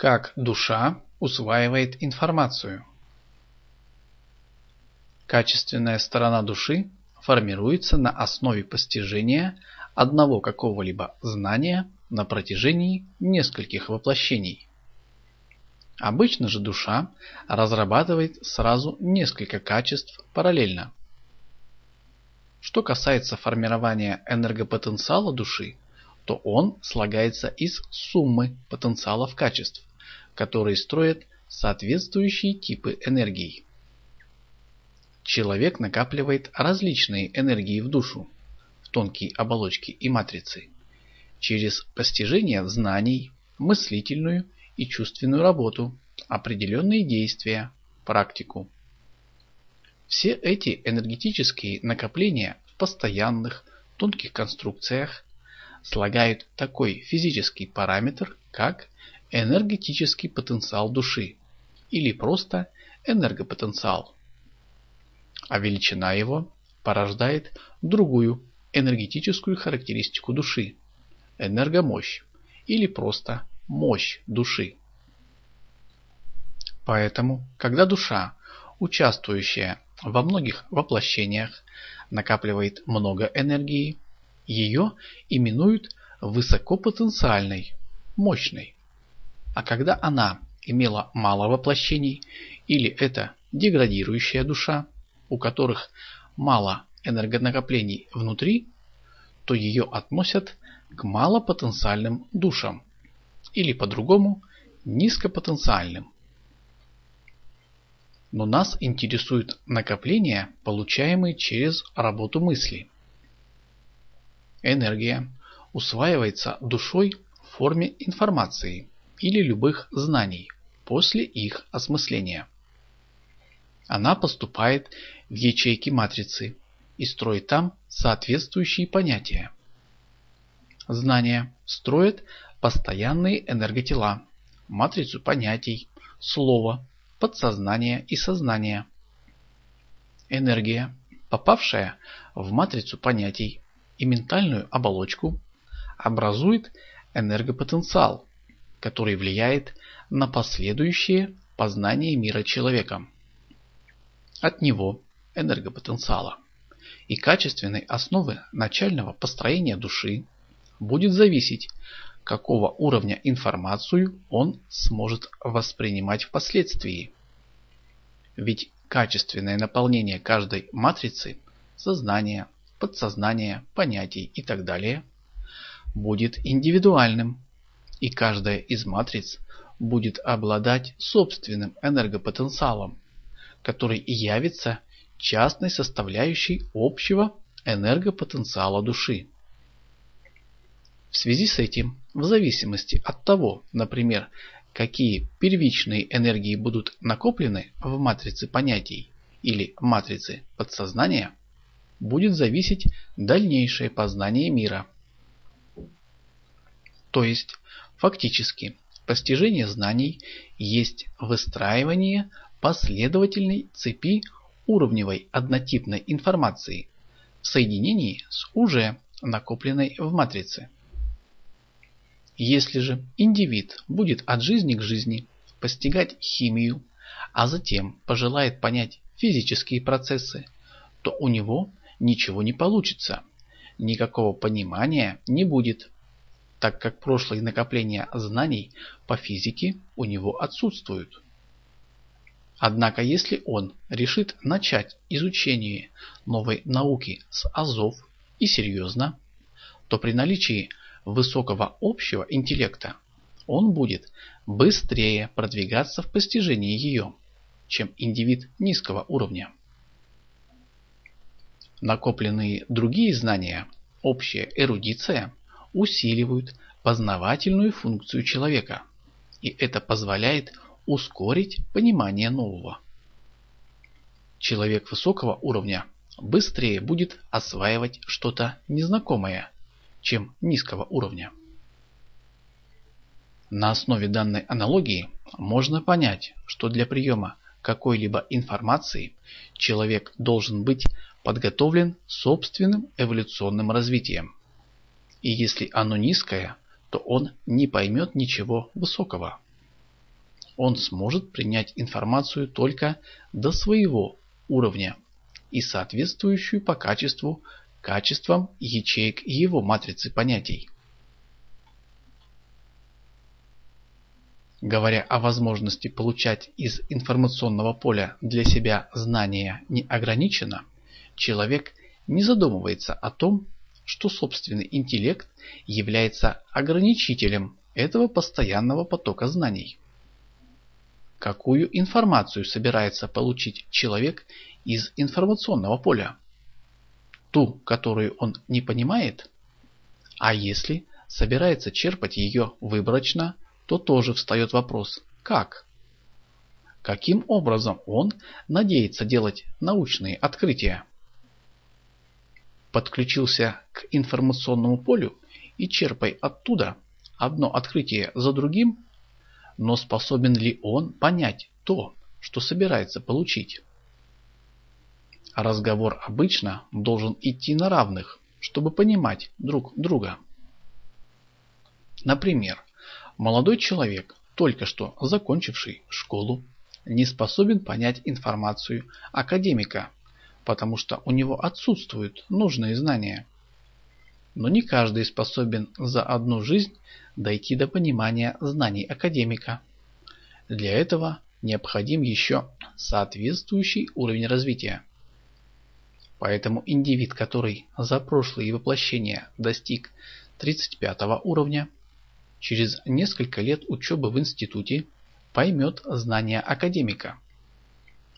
Как душа усваивает информацию. Качественная сторона души формируется на основе постижения одного какого-либо знания на протяжении нескольких воплощений. Обычно же душа разрабатывает сразу несколько качеств параллельно. Что касается формирования энергопотенциала души, то он слагается из суммы потенциалов качеств, которые строят соответствующие типы энергий. Человек накапливает различные энергии в душу, в тонкие оболочки и матрицы, через постижение знаний, мыслительную и чувственную работу, определенные действия, практику. Все эти энергетические накопления в постоянных, тонких конструкциях слагают такой физический параметр, как энергетический потенциал души или просто энергопотенциал. А величина его порождает другую энергетическую характеристику души – энергомощь или просто мощь души. Поэтому, когда душа, участвующая во многих воплощениях, накапливает много энергии, ее именуют высокопотенциальной, мощной. А когда она имела мало воплощений, или это деградирующая душа, у которых мало энергонакоплений внутри, то ее относят к малопотенциальным душам, или по-другому низкопотенциальным. Но нас интересуют накопления, получаемые через работу мысли. Энергия усваивается душой в форме информации или любых знаний после их осмысления. Она поступает в ячейки матрицы и строит там соответствующие понятия. Знания строят постоянные энерготела, матрицу понятий, слова, подсознание и сознание. Энергия, попавшая в матрицу понятий и ментальную оболочку, образует энергопотенциал, который влияет на последующее познание мира человеком. От него, энергопотенциала, и качественной основы начального построения души будет зависеть, какого уровня информацию он сможет воспринимать впоследствии. Ведь качественное наполнение каждой матрицы сознания, подсознания, понятий и так далее будет индивидуальным, и каждая из матриц будет обладать собственным энергопотенциалом, который и явится частной составляющей общего энергопотенциала души. В связи с этим, в зависимости от того, например, какие первичные энергии будут накоплены в матрице понятий или матрице подсознания, будет зависеть дальнейшее познание мира. То есть, фактически, постижение знаний есть выстраивание последовательной цепи уровневой однотипной информации в соединении с уже накопленной в матрице. Если же индивид будет от жизни к жизни постигать химию, а затем пожелает понять физические процессы, то у него ничего не получится, никакого понимания не будет, так как прошлые накопления знаний по физике у него отсутствуют. Однако если он решит начать изучение новой науки с азов и серьезно, то при наличии высокого общего интеллекта, он будет быстрее продвигаться в постижении ее, чем индивид низкого уровня. Накопленные другие знания, общая эрудиция, усиливают познавательную функцию человека, и это позволяет ускорить понимание нового. Человек высокого уровня быстрее будет осваивать что-то незнакомое, чем низкого уровня. На основе данной аналогии можно понять, что для приема какой-либо информации человек должен быть подготовлен собственным эволюционным развитием. И если оно низкое, то он не поймет ничего высокого. он сможет принять информацию только до своего уровня и соответствующую по качеству качествам ячеек его матрицы понятий. Говоря о возможности получать из информационного поля для себя знания неограниченно, человек не задумывается о том, что собственный интеллект является ограничителем этого постоянного потока знаний. Какую информацию собирается получить человек из информационного поля? Ту, которую он не понимает? А если собирается черпать ее выборочно, то тоже встает вопрос «как?». Каким образом он надеется делать научные открытия? Подключился к информационному полю и черпай оттуда одно открытие за другим, но способен ли он понять то, что собирается получить? Разговор обычно должен идти на равных, чтобы понимать друг друга. Например, Молодой человек, только что закончивший школу, не способен понять информацию академика, потому что у него отсутствуют нужные знания. Но не каждый способен за одну жизнь дойти до понимания знаний академика. Для этого необходим еще соответствующий уровень развития. Поэтому индивид, который за прошлые воплощения достиг 35 уровня, через несколько лет учебы в институте поймет знания академика.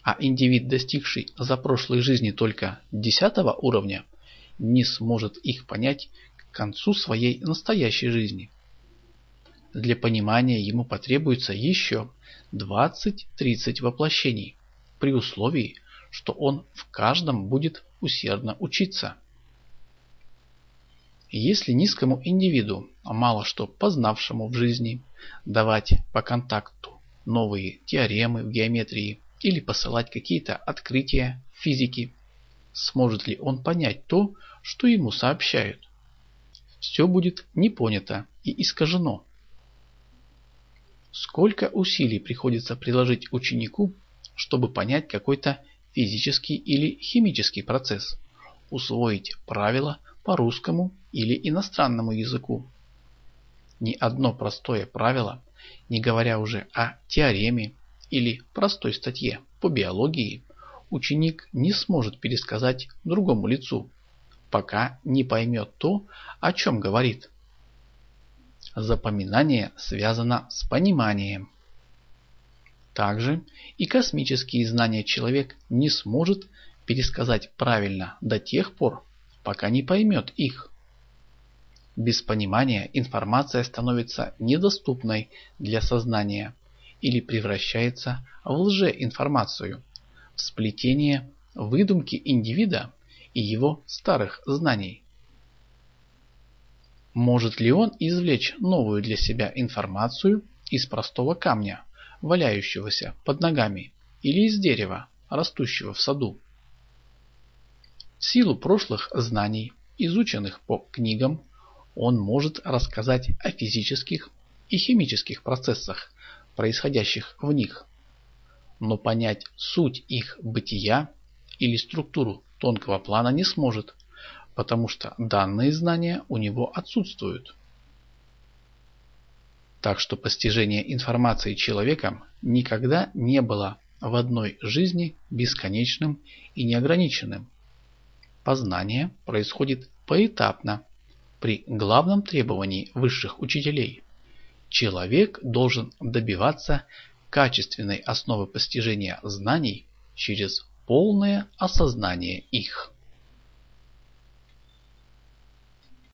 А индивид, достигший за прошлой жизни только 10 уровня, не сможет их понять к концу своей настоящей жизни. Для понимания ему потребуется еще 20-30 воплощений, при условии, что он в каждом будет усердно учиться. Если низкому индивиду, мало что познавшему в жизни, давать по контакту новые теоремы в геометрии или посылать какие-то открытия в физике, сможет ли он понять то, что ему сообщают? Все будет не понято и искажено. Сколько усилий приходится приложить ученику, чтобы понять какой-то физический или химический процесс, усвоить правила по русскому или иностранному языку. Ни одно простое правило, не говоря уже о теореме или простой статье по биологии, ученик не сможет пересказать другому лицу, пока не поймет то, о чем говорит. Запоминание связано с пониманием. Также и космические знания человек не сможет пересказать правильно до тех пор, пока не поймет их. Без понимания информация становится недоступной для сознания или превращается в лжеинформацию, в сплетение выдумки индивида и его старых знаний. Может ли он извлечь новую для себя информацию из простого камня, валяющегося под ногами, или из дерева, растущего в саду? В силу прошлых знаний, изученных по книгам, он может рассказать о физических и химических процессах, происходящих в них. Но понять суть их бытия или структуру тонкого плана не сможет, потому что данные знания у него отсутствуют. Так что постижение информации человеком никогда не было в одной жизни бесконечным и неограниченным. Познание происходит поэтапно при главном требовании высших учителей. Человек должен добиваться качественной основы постижения знаний через полное осознание их.